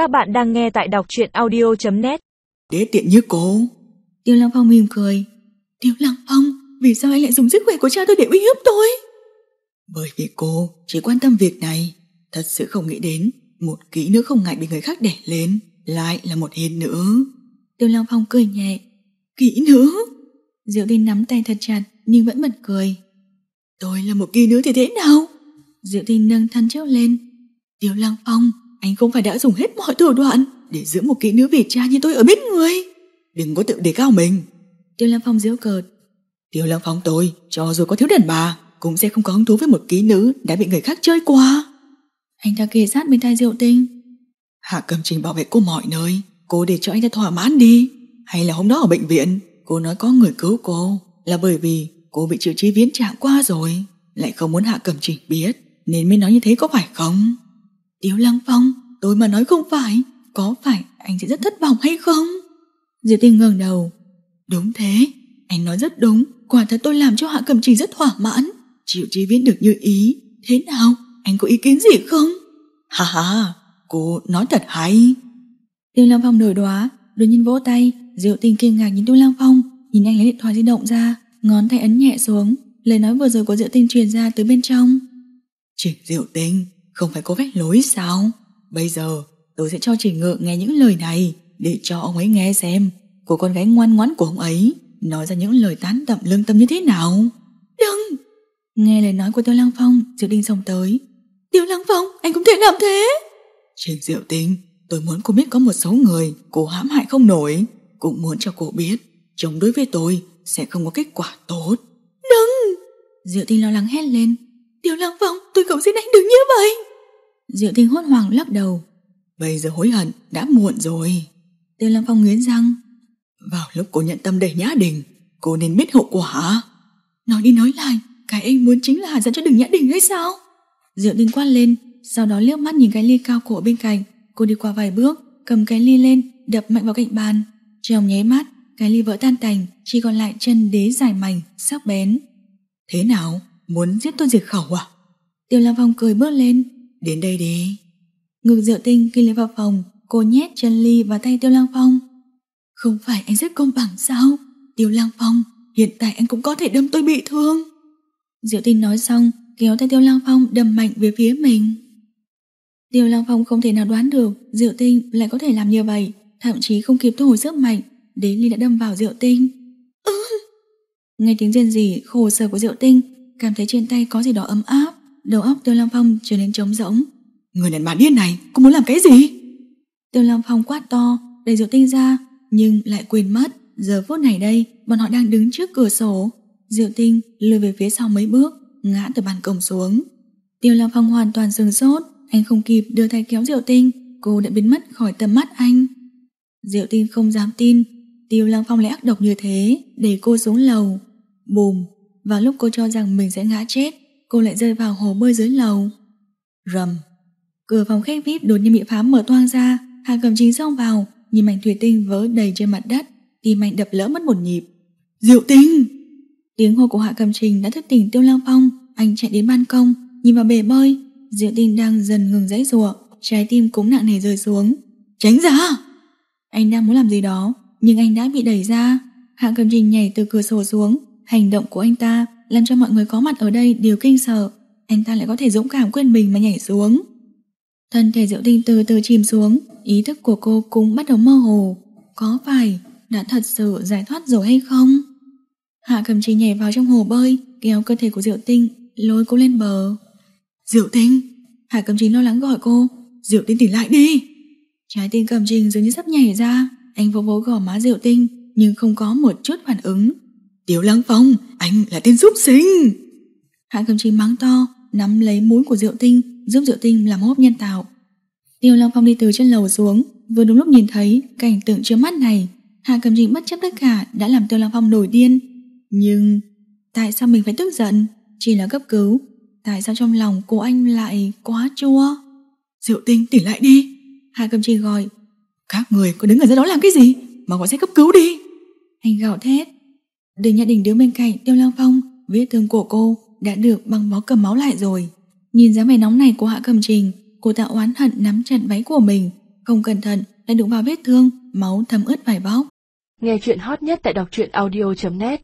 Các bạn đang nghe tại đọc truyện audio.net Đế tiện như cô Tiêu Lăng Phong mỉm cười. Tiêu Lăng Phong Vì sao anh lại dùng sức khỏe của cha tôi để uy hiếp tôi? Bởi vì cô chỉ quan tâm việc này. Thật sự không nghĩ đến Một kỹ nữ không ngại bị người khác đẻ lên Lại là một hiền nữ. Tiêu Lăng Phong cười nhẹ. Kỹ nữ? Diệu Tinh nắm tay thật chặt nhưng vẫn bật cười. Tôi là một kỹ nữ thì thế nào? Diệu Tinh nâng thân trước lên. Tiêu Lăng Phong Anh không phải đã dùng hết mọi thủ đoạn Để giữ một kỹ nữ vì cha như tôi ở bên người. Đừng có tự đề cao mình. Tiêu Lăng Phong giễu cợt. Tiêu Lăng Phong tôi Cho dù có thiếu đàn bà Cũng sẽ không có hứng thú với một kỹ nữ Đã bị người khác chơi qua Anh ta kề sát bên tai Diệu Tinh. Hạ Cầm Trình bảo vệ cô mọi nơi. Cô để cho anh ta thỏa mãn đi. Hay là hôm đó ở bệnh viện Cô nói có người cứu cô Là bởi vì cô bị triệu chí viễn trạng qua rồi. Lại không muốn Hạ Cầm Trình biết Nên mới nói như thế có phải không Tiêu Lăng Phong, Tôi mà nói không phải, Có phải anh sẽ rất thất vọng hay không? Diệu Tinh ngẩng đầu. Đúng thế, Anh nói rất đúng. Quả thật tôi làm cho Hạ Cầm Trình rất thỏa mãn. Chịu chi viết được như ý. Thế nào, anh có ý kiến gì không? Ha ha, Cô nói thật hay. Tiêu Lăng Phong nổi đoá, Đột nhiên vỗ tay. Diệu Tinh kinh ngạc nhìn Tiêu Lăng Phong, Nhìn anh lấy điện thoại di động ra, Ngón tay ấn nhẹ xuống. Lời nói vừa rồi của Diệu Tinh truyền ra từ bên trong. Trình Diệu Tinh. Không phải có vách lối sao? Bây giờ, tôi sẽ cho Trình Ngự nghe những lời này Để cho ông ấy nghe xem. Của con gái ngoan ngoãn của ông ấy Nói ra những lời tán tậm lương tâm như thế nào? Đừng! Nghe lời nói của Tiêu Lăng Phong Diệu Tinh xông tới. Tiêu Lăng Phong, anh cũng thể làm thế! Trình Diệu Tinh, Tôi muốn cô biết có một số người Cô hãm hại không nổi. Cũng muốn cho cô biết Chống đối với tôi sẽ không có kết quả tốt. Đừng! Diệu Tinh lo lắng hét lên. Tiêu Lăng Phong tôi cầu xin anh đừng như vậy. Diệu Tinh hốt hoảng lắc đầu. Bây giờ hối hận đã muộn rồi. Tiêu Lăng Phong nghiến răng. Vào lúc cô nhận tâm đầy nhã đình Cô nên biết hậu quả. Nói đi nói lại Cái anh muốn chính là dẫn cho đừng nhã đình hay sao? Diệu Tinh quát lên Sau đó liếc mắt nhìn cái ly cao cổ bên cạnh. Cô đi qua vài bước Cầm cái ly lên Đập mạnh vào cạnh bàn. Trong nháy mắt Cái ly vỡ tan tành Chỉ còn lại chân đế dài mảnh Sắc bén. Thế nào Muốn giết tôi diệt khẩu à? Tiêu Lam Phong cười bước lên. Đến đây đi. Ngược Diệu Tinh khi lên vào phòng, Cô nhét chân ly vào tay Tiêu Lam Phong. Không phải anh rất công bằng sao? Tiêu Lam Phong, Hiện tại anh cũng có thể đâm tôi bị thương. Diệu Tinh nói xong, Kéo tay Tiêu Lam Phong đâm mạnh về phía mình. Tiêu Lam Phong không thể nào đoán được Diệu Tinh lại có thể làm như vậy, Thậm chí không kịp thu hồi sức mạnh Đế ly đã đâm vào Diệu Tinh. Ừ. Nghe tiếng rên rỉ, khổ sở của Diệu Tinh Cảm thấy trên tay có gì đó ấm áp Đầu óc Tiêu Lăng Phong trở nên trống rỗng. Người đàn bà điên này Cô muốn làm cái gì? Tiêu Lăng Phong quát to Đẩy Diệu Tinh ra Nhưng lại quên mất Giờ phút này đây Bọn họ đang đứng trước cửa sổ. Diệu Tinh lùi về phía sau mấy bước Ngã từ ban công xuống. Tiêu Lăng Phong hoàn toàn sừng sốt Anh không kịp đưa tay kéo Diệu Tinh Cô đã biến mất khỏi tầm mắt anh. Diệu Tinh không dám tin Tiêu Lăng Phong lại ác độc như thế Để cô xuống lầu. Bùm vào lúc cô cho rằng mình sẽ ngã chết, Cô lại rơi vào hồ bơi dưới lầu. Rầm. Cửa phòng khách VIP đột nhiên bị phá mở toang ra. Hà cầm chính xông vào, Nhìn mảnh thủy tinh vỡ đầy trên mặt đất, Tim mạnh đập lỡ mất một nhịp. Diệu Tinh! Tiếng hô của Hạ Cầm Trình đã thức tỉnh Tiêu Lang Phong. Anh chạy đến ban công, Nhìn vào bể bơi. Diệu Tinh đang dần ngừng dãy rùa Trái tim cũng nặng nề rơi xuống. Tránh ra! Anh đang muốn làm gì đó, Nhưng anh đã bị đẩy ra. Hạ Cầm Trình nhảy từ cửa sổ xuống. Hành động của anh ta làm cho mọi người có mặt ở đây đều kinh sợ. Anh ta lại có thể dũng cảm quên mình mà nhảy xuống. Thân thể Diệu Tinh từ từ chìm xuống, Ý thức của cô cũng bắt đầu mơ hồ. Có phải đã thật sự giải thoát rồi hay không? Hạ cầm trì nhảy vào trong hồ bơi, Kéo cơ thể của Diệu Tinh, Lôi cô lên bờ. Diệu Tinh! Hạ cầm trình lo lắng gọi cô. Diệu Tinh tỉnh lại đi! Trái tim cầm trình dường như sắp nhảy ra. Anh vỗ vỗ gò má Diệu Tinh, Nhưng không có một chút phản ứng. Tiếu Lăng Phong, Anh là tên giúp sinh. Hạ cầm trì mắng to, Nắm lấy mũi của Diệu Tinh, Giúp Diệu Tinh làm hốp nhân tạo. Tiêu Lăng Phong đi từ trên lầu xuống, Vừa đúng lúc nhìn thấy cảnh tượng trước mắt này Hạ cầm trình bất chấp tất cả Đã làm Tiêu Lăng Phong nổi điên. Nhưng tại sao mình phải tức giận? Chỉ là cấp cứu. Tại sao trong lòng cô anh lại quá chua? Diệu Tinh tỉnh lại đi. Hạ cầm trình gọi, Các người có đứng ở dưới đó làm cái gì? Mà gọi xe cấp cứu đi. Anh gào thét. Đường nhà đình đứng bên cạnh Tiêu Lăng Phong, Vết thương của cô đã được băng bó cầm máu lại rồi. Nhìn dáng vẻ nóng này của Hạ Cầm Trình, Cô ta oán hận nắm chặt váy của mình. Không cẩn thận lại đụng vào vết thương, Máu thấm ướt vải bóc. Nghe chuyện hot nhất tại đọc truyện audio.net